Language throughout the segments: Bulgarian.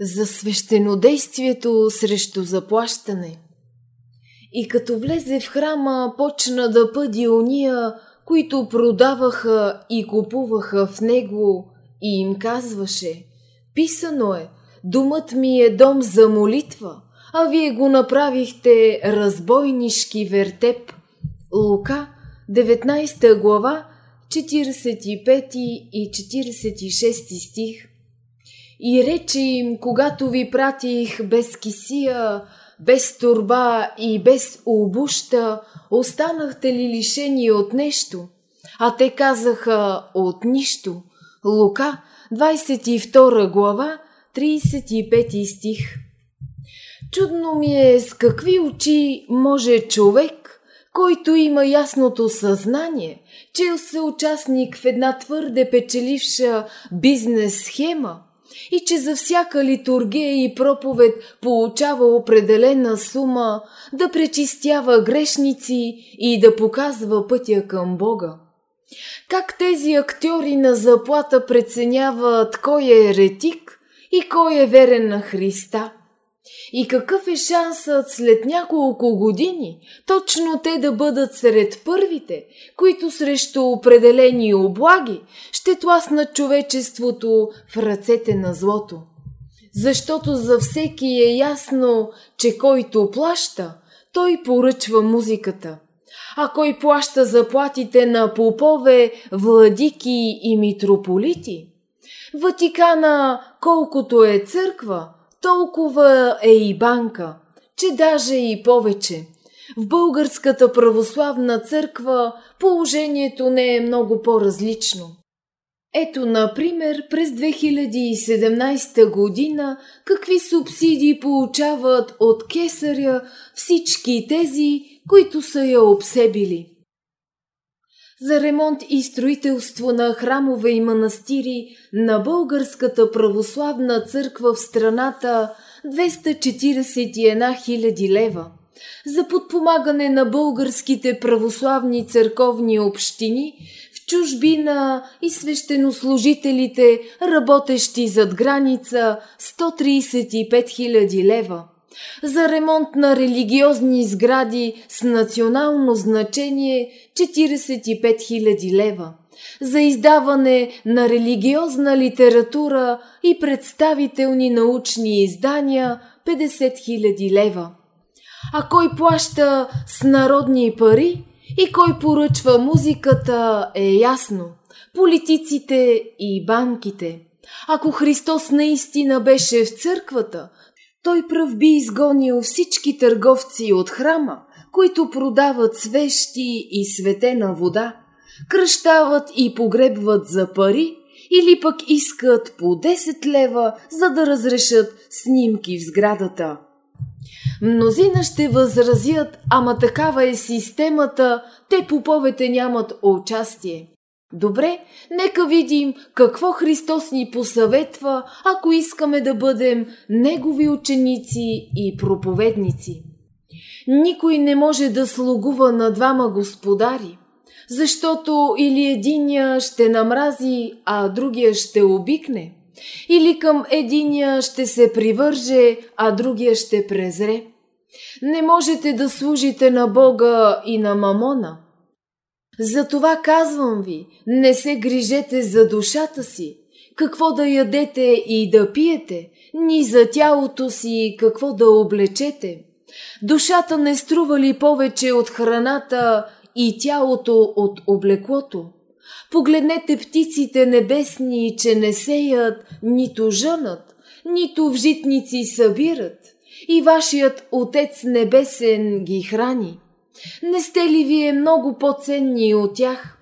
за свещенодействието срещу заплащане. И като влезе в храма, почна да пъди ония, които продаваха и купуваха в него, и им казваше «Писано е, думът ми е дом за молитва, а вие го направихте разбойнишки вертеп». Лука, 19 глава, 45 и 46 стих. И рече им, когато ви пратих без кисия, без турба и без обуща, останахте ли лишени от нещо? А те казаха от нищо. Лука, 22 глава, 35 стих. Чудно ми е с какви очи може човек, който има ясното съзнание, че е се участник в една твърде печеливша бизнес схема – и че за всяка литургия и проповед получава определена сума да пречистява грешници и да показва пътя към Бога. Как тези актьори на заплата преценяват кой е еретик и кой е верен на Христа – и какъв е шансът след няколко години точно те да бъдат сред първите, които срещу определени облаги ще тласнат човечеството в ръцете на злото? Защото за всеки е ясно, че който плаща, той поръчва музиката. А кой плаща заплатите на попове, владики и митрополити? Ватикана, колкото е църква – толкова е и банка, че даже и повече. В българската православна църква положението не е много по-различно. Ето, например, през 2017 година какви субсидии получават от кесаря всички тези, които са я обсебили за ремонт и строителство на храмове и манастири на Българската православна църква в страната 241 000 лева. За подпомагане на българските православни църковни общини в чужбина и свещенослужителите, работещи зад граница 135 000 лева за ремонт на религиозни сгради с национално значение 45 000 лева, за издаване на религиозна литература и представителни научни издания 50 000 лева. А кой плаща с народни пари и кой поръчва музиката е ясно. Политиците и банките. Ако Христос наистина беше в църквата, той пръв би изгонил всички търговци от храма, които продават свещи и светена вода, кръщават и погребват за пари или пък искат по 10 лева, за да разрешат снимки в сградата. Мнозина ще възразят, ама такава е системата, те поповете нямат участие. Добре, нека видим какво Христос ни посъветва, ако искаме да бъдем Негови ученици и проповедници. Никой не може да слугува на двама господари, защото или единия ще намрази, а другия ще обикне, или към единия ще се привърже, а другия ще презре. Не можете да служите на Бога и на Мамона – затова казвам ви, не се грижете за душата си, какво да ядете и да пиете, ни за тялото си какво да облечете. Душата не струва ли повече от храната и тялото от облеклото? Погледнете птиците небесни, че не сеят, нито жънат, нито в житници събират, и вашият Отец Небесен ги храни. Не сте ли вие много по-ценни от тях?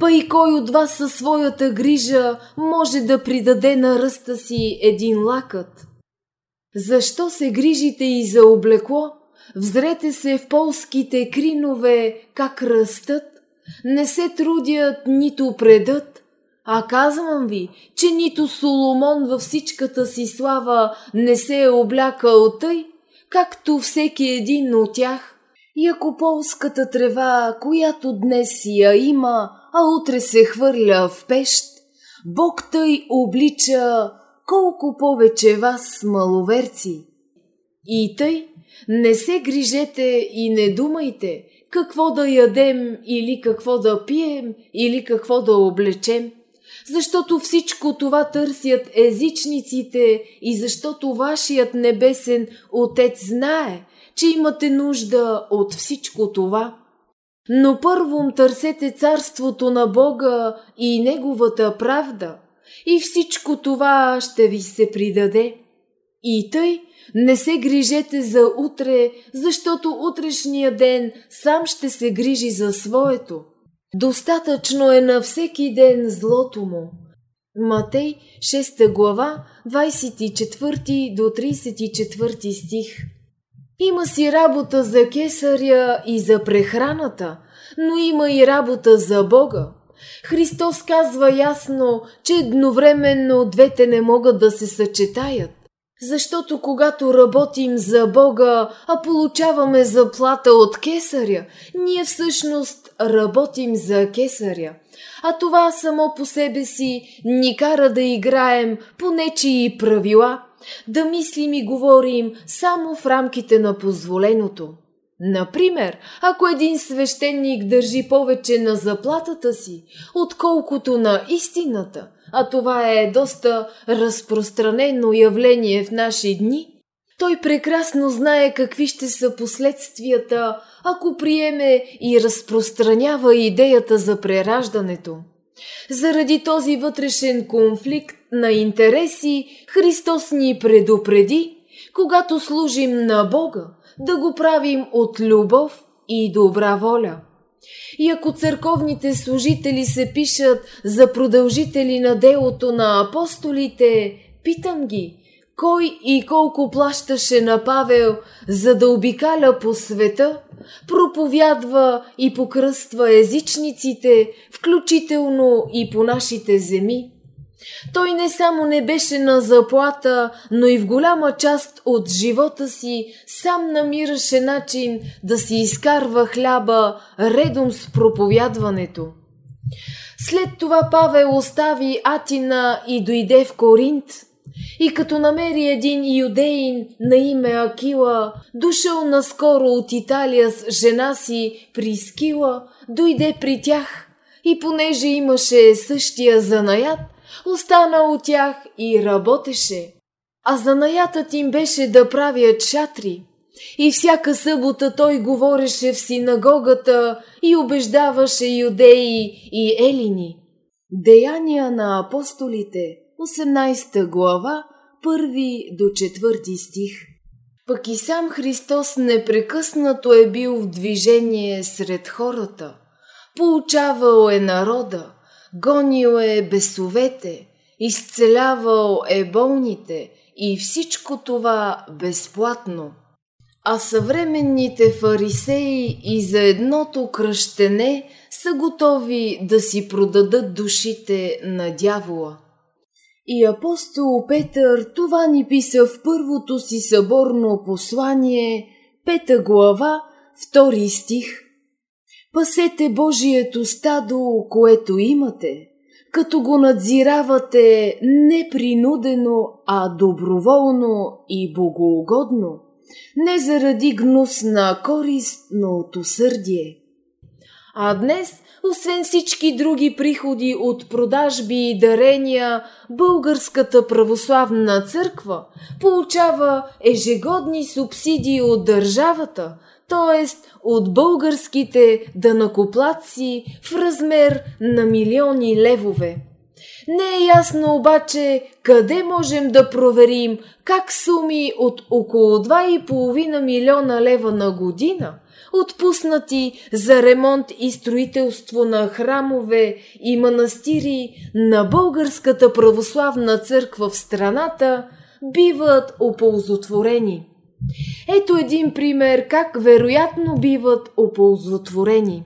Па и кой от вас със своята грижа може да придаде на ръста си един лакът? Защо се грижите и за облекло? Взрете се в полските кринове, как растат. Не се трудят, нито предат. А казвам ви, че нито Соломон във всичката си слава не се е облякал тъй, както всеки един от тях – и ако полската трева, която днес я има, а утре се хвърля в пещ, Бог тъй облича колко повече вас, маловерци. И тъй, не се грижете и не думайте какво да ядем или какво да пием или какво да облечем, защото всичко това търсят езичниците и защото вашият небесен Отец знае, че имате нужда от всичко това. Но първом търсете царството на Бога и Неговата правда, и всичко това ще ви се придаде. И тъй, не се грижете за утре, защото утрешния ден сам ще се грижи за своето. Достатъчно е на всеки ден злото му. Матей 6 глава 24 до 34 стих Има си работа за кесаря и за прехраната, но има и работа за Бога. Христос казва ясно, че едновременно двете не могат да се съчетаят. Защото когато работим за Бога, а получаваме заплата от кесаря, ние всъщност работим за кесаря. А това само по себе си ни кара да играем по нечии правила, да мислим и говорим само в рамките на позволеното. Например, ако един свещеник държи повече на заплатата си, отколкото на истината, а това е доста разпространено явление в наши дни, той прекрасно знае какви ще са последствията, ако приеме и разпространява идеята за прераждането. Заради този вътрешен конфликт на интереси, Христос ни предупреди, когато служим на Бога, да го правим от любов и добра воля. И ако църковните служители се пишат за продължители на делото на апостолите, питам ги, кой и колко плащаше на Павел, за да обикаля по света, проповядва и покръства езичниците, включително и по нашите земи? Той не само не беше на заплата, но и в голяма част от живота си сам намираше начин да си изкарва хляба редом с проповядването. След това Павел остави Атина и дойде в Коринт. И като намери един юдеин на име Акила, дошъл наскоро от Италия с жена си Прискила, дойде при тях и понеже имаше същия занаят – остана от тях и работеше. А занаятът им беше да правят шатри. И всяка събота той говореше в синагогата и убеждаваше юдеи и елини. Деяния на апостолите, 18 глава, 1 до 4 стих. Пък и сам Христос непрекъснато е бил в движение сред хората. Получавал е народа, гонил е бесовете, изцелявал е болните и всичко това безплатно. А съвременните фарисеи и за едното кръщене са готови да си продадат душите на дявола. И апостол Петър това ни писа в първото си съборно послание, пета глава, втори стих – Пасете Божието стадо, което имате, като го надзиравате не принудено, а доброволно и богоугодно, не заради гнусна корист, но от усърдие. А днес, освен всички други приходи от продажби и дарения, Българската православна църква получава ежегодни субсидии от държавата – т.е. от българските данакоплаци в размер на милиони левове. Не е ясно обаче къде можем да проверим как суми от около 2,5 милиона лева на година, отпуснати за ремонт и строителство на храмове и манастири на Българската православна църква в страната, биват оползотворени. Ето един пример как вероятно биват оползотворени.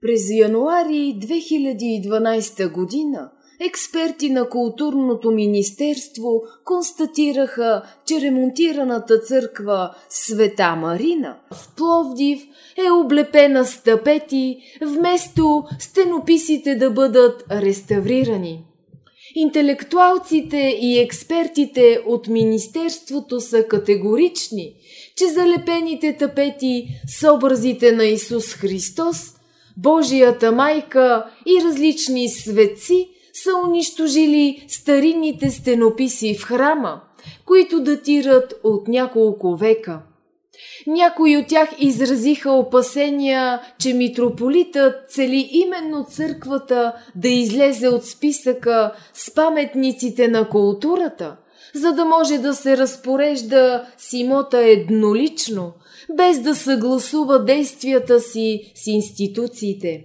През януари 2012 година експерти на културното министерство констатираха, че ремонтираната църква Света Марина в Пловдив е облепена с тапети, вместо стенописите да бъдат реставрирани. Интелектуалците и експертите от Министерството са категорични, че залепените тапети с образите на Исус Христос, Божията майка и различни светци са унищожили старинните стенописи в храма, които датират от няколко века. Някои от тях изразиха опасения, че митрополитът цели именно църквата да излезе от списъка с паметниците на културата, за да може да се разпорежда с имота еднолично, без да съгласува действията си с институциите.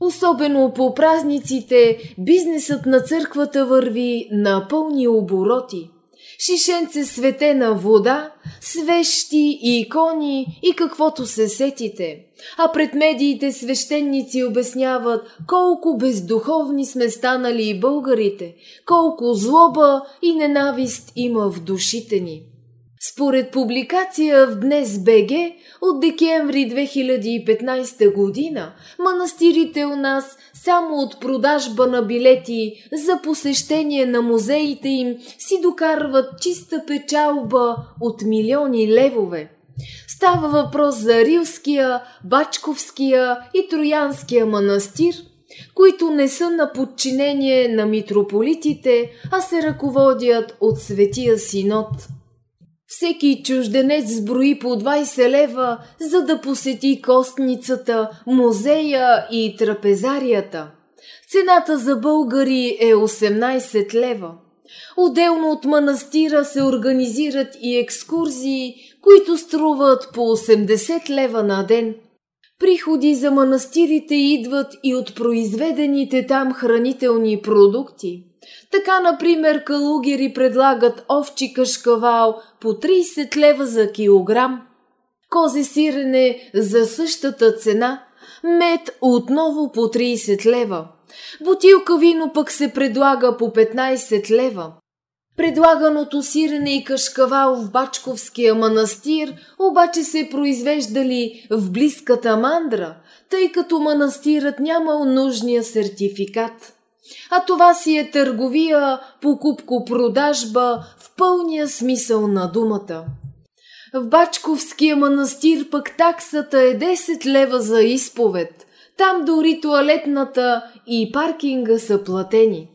Особено по празниците бизнесът на църквата върви на пълни обороти – шишенце светена вода, свещи и икони и каквото се сетите. А пред медиите свещеници обясняват колко бездуховни сме станали и българите, колко злоба и ненавист има в душите ни. Според публикация в Днес БГ от декември 2015 година, манастирите у нас само от продажба на билети за посещение на музеите им си докарват чиста печалба от милиони левове. Става въпрос за Рилския, Бачковския и Троянския манастир, които не са на подчинение на митрополитите, а се ръководят от Светия Синод – всеки чужденец сброи по 20 лева, за да посети костницата, музея и трапезарията. Цената за българи е 18 лева. Отделно от манастира се организират и екскурзии, които струват по 80 лева на ден. Приходи за манастирите идват и от произведените там хранителни продукти. Така, например, калугери предлагат овчи кашкавал по 30 лева за килограм, козе сирене за същата цена, мед отново по 30 лева. Бутилка вино пък се предлага по 15 лева. Предлаганото сирене и кашкавал в Бачковския манастир обаче се произвеждали в близката мандра, тъй като манастирът нямал нужния сертификат. А това си е търговия, покупко-продажба в пълния смисъл на думата. В Бачковския манастир пък таксата е 10 лева за изповед. Там дори туалетната и паркинга са платени.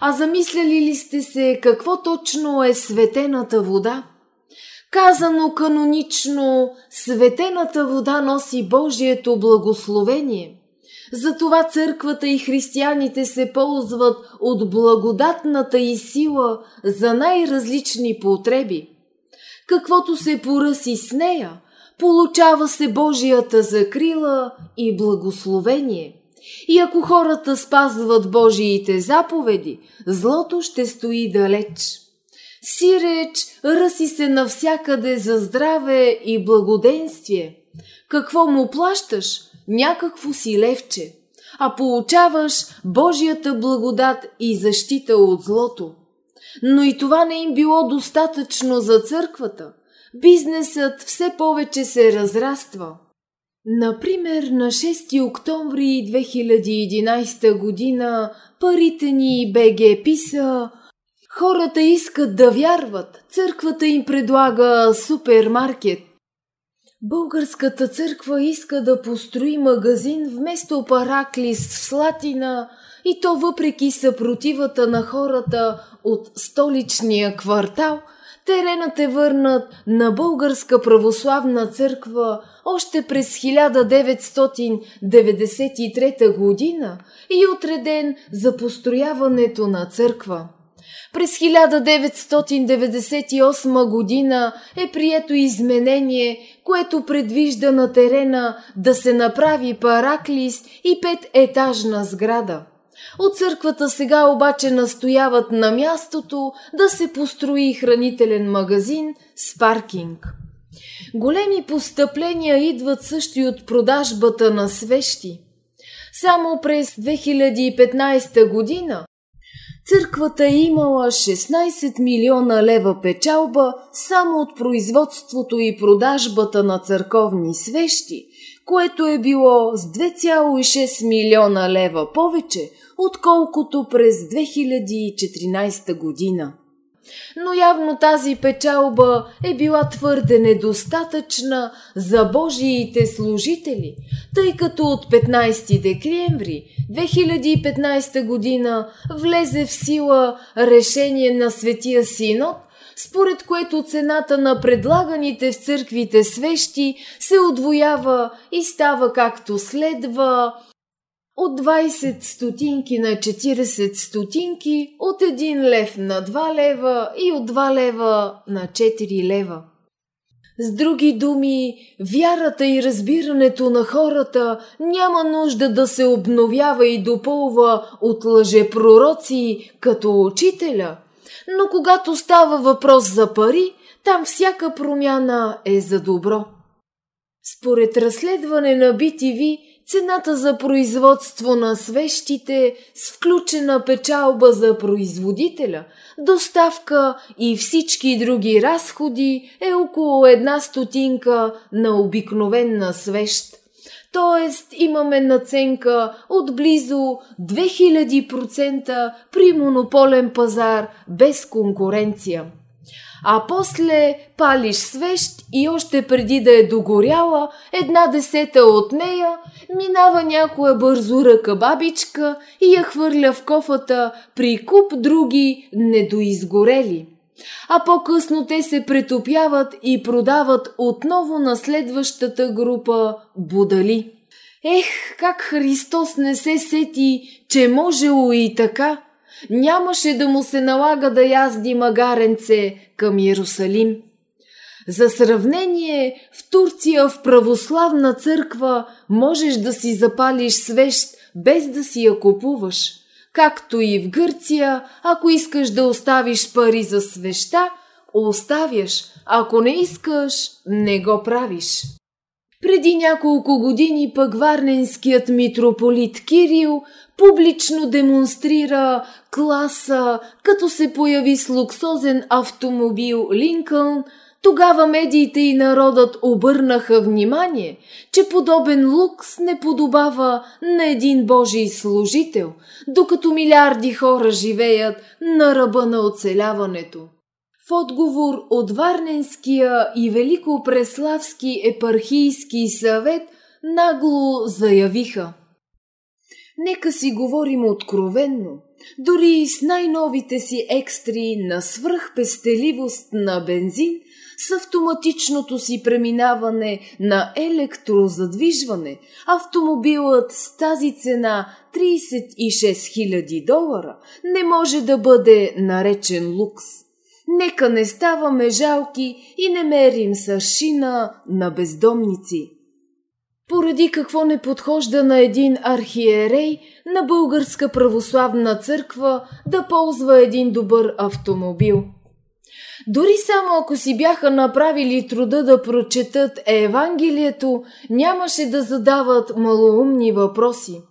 А замисляли ли сте се какво точно е светената вода? Казано канонично, светената вода носи Божието благословение – затова църквата и християните се ползват от благодатната и сила за най-различни потреби. Каквото се поръси с нея, получава се Божията закрила и благословение. И ако хората спазват Божиите заповеди, злото ще стои далеч. Сиреч ръси се навсякъде за здраве и благоденствие. Какво му плащаш? Някакво си левче, а получаваш Божията благодат и защита от злото. Но и това не им било достатъчно за църквата. Бизнесът все повече се разраства. Например, на 6 октомври 2011 година парите ни БГ писа Хората искат да вярват. Църквата им предлага супермаркет. Българската църква иска да построи магазин вместо Параклис в Слатина и то въпреки съпротивата на хората от столичния квартал, теренът е върнат на Българска православна църква още през 1993 година и отреден за построяването на църква. През 1998 година е прието изменение, което предвижда на терена да се направи параклис и пететажна сграда. От църквата сега обаче настояват на мястото да се построи хранителен магазин с паркинг. Големи постъпления идват също и от продажбата на свещи. Само през 2015 година Църквата е имала 16 милиона лева печалба само от производството и продажбата на църковни свещи, което е било с 2,6 милиона лева повече, отколкото през 2014 година но явно тази печалба е била твърде недостатъчна за Божиите служители, тъй като от 15 декември 2015 година влезе в сила решение на Светия Синод, според което цената на предлаганите в църквите свещи се отвоява и става както следва от 20 стотинки на 40 стотинки, от 1 лев на 2 лева и от 2 лева на 4 лева. С други думи, вярата и разбирането на хората няма нужда да се обновява и допълва от лъжепророци като учителя, но когато става въпрос за пари, там всяка промяна е за добро. Според разследване на BTV, цената за производство на свещите с включена печалба за производителя, доставка и всички други разходи е около една стотинка на обикновена свещ. Тоест имаме наценка от близо 2000% при монополен пазар без конкуренция а после палиш свещ и още преди да е догоряла, една десета от нея, минава някоя бързо ръка бабичка и я хвърля в кофата при куп други недоизгорели. А по-късно те се претопяват и продават отново на следващата група будали. Ех, как Христос не се сети, че можело и така – нямаше да му се налага да язди магаренце към Иерусалим. За сравнение, в Турция в православна църква можеш да си запалиш свещ без да си я купуваш. Както и в Гърция, ако искаш да оставиш пари за свеща, оставяш, ако не искаш, не го правиш. Преди няколко години пък варненският митрополит Кирил публично демонстрира класа, като се появи с луксозен автомобил Линкълн, тогава медиите и народът обърнаха внимание, че подобен лукс не подобава на един Божий служител, докато милиарди хора живеят на ръба на оцеляването. В отговор от Варненския и Великопреславски епархийски съвет нагло заявиха – Нека си говорим откровенно, дори с най-новите си екстри на свръхпестеливост на бензин, с автоматичното си преминаване на електрозадвижване, автомобилът с тази цена 36 000 долара не може да бъде наречен лукс. Нека не ставаме жалки и не мерим сършина на бездомници. Поради какво не подхожда на един архиерей на Българска православна църква да ползва един добър автомобил? Дори само ако си бяха направили труда да прочетат Евангелието, нямаше да задават малоумни въпроси.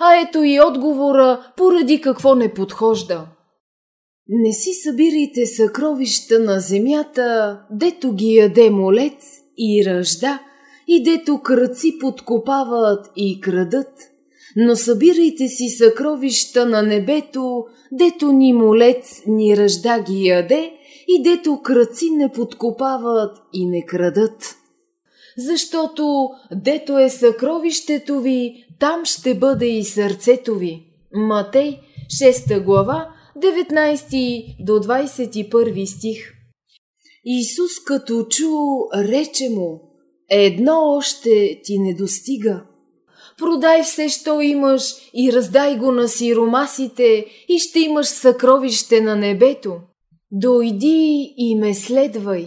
А ето и отговора, поради какво не подхожда. Не си събирайте съкровища на земята, дето ги яде молец и ръжда – и дето кръци подкопават и крадат, но събирайте си съкровища на небето, дето ни молец ни ръжда ги яде и дето кръци не подкопават и не крадат. Защото дето е съкровището ви, там ще бъде и сърцето ви. Матей, 6 глава, 19 до 21 стих. Исус като чу, рече му, Едно още ти не достига. Продай все, що имаш и раздай го на сиромасите и ще имаш съкровище на небето. Дойди и ме следвай.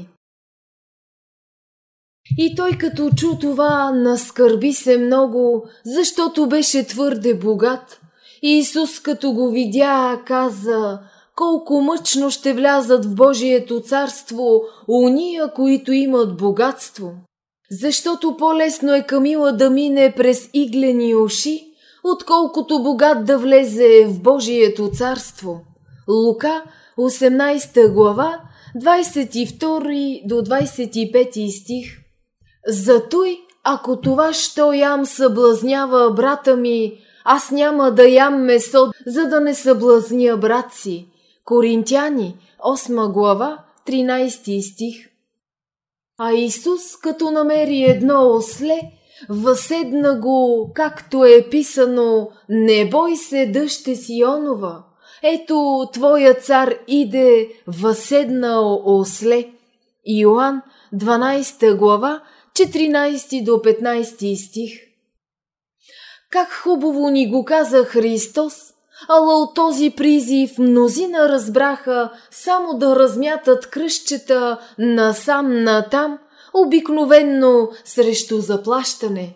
И той като чу това, наскърби се много, защото беше твърде богат. Исус като го видя, каза, колко мъчно ще влязат в Божието царство уния, които имат богатство. Защото по-лесно е Камила да мине през иглени уши, отколкото богат да влезе в Божието царство. Лука, 18 глава, 22 до 25 стих. Затой, ако това, що ям съблазнява брата ми, аз няма да ям месо, за да не съблазня брат си. Коринтяни, 8 глава, 13 стих. А Исус, като намери едно осле, възседна го, както е писано, не бой се, дъще Сионова. Ето, твоя цар иде, възседнал осле. Иоанн, 12 глава, 14 до 15 стих. Как хубаво ни го каза Христос, ала от този призив мнозина разбраха само да размятат кръщчета насам-натам, обикновенно срещу заплащане.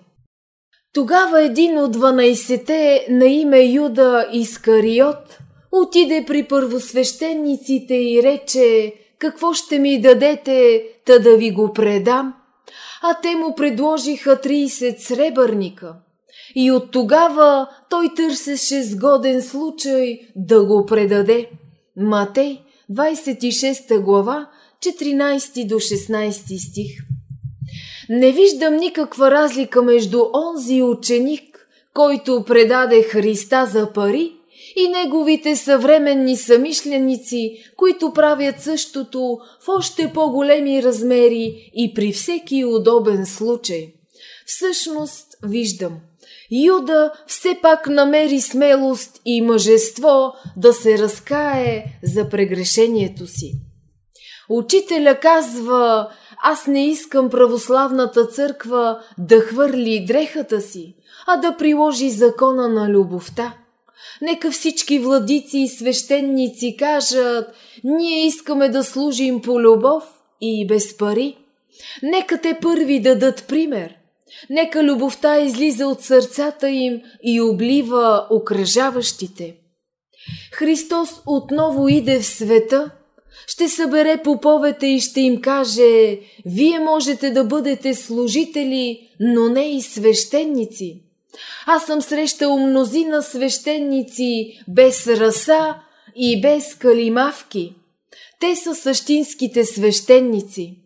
Тогава един от 12-те на име Юда Искариот отиде при първосвещениците и рече «Какво ще ми дадете, та да ви го предам?» А те му предложиха 30 сребърника – и от тогава той търсеше сгоден случай да го предаде. Матей, 26 глава, 14 до 16 стих. Не виждам никаква разлика между онзи ученик, който предаде Христа за пари, и неговите съвременни самишленици, които правят същото в още по-големи размери и при всеки удобен случай. Всъщност виждам – Юда все пак намери смелост и мъжество да се разкае за прегрешението си. Учителя казва, аз не искам православната църква да хвърли дрехата си, а да приложи закона на любовта. Нека всички владици и свещеници кажат, ние искаме да служим по любов и без пари. Нека те първи дадат пример – Нека любовта излиза от сърцата им и облива окръжаващите. Христос отново иде в света, ще събере поповете и ще им каже «Вие можете да бъдете служители, но не и свещеници». Аз съм срещал мнозина свещеници без раса и без калимавки. Те са същинските свещеници.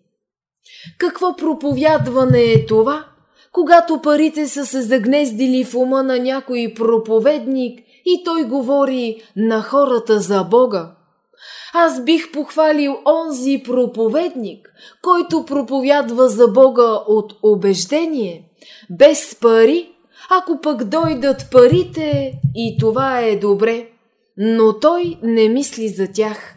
Какво проповядване е това? Когато парите са се загнездили в ума на някой проповедник и той говори на хората за Бога. Аз бих похвалил онзи проповедник, който проповядва за Бога от убеждение, без пари, ако пък дойдат парите и това е добре, но той не мисли за тях.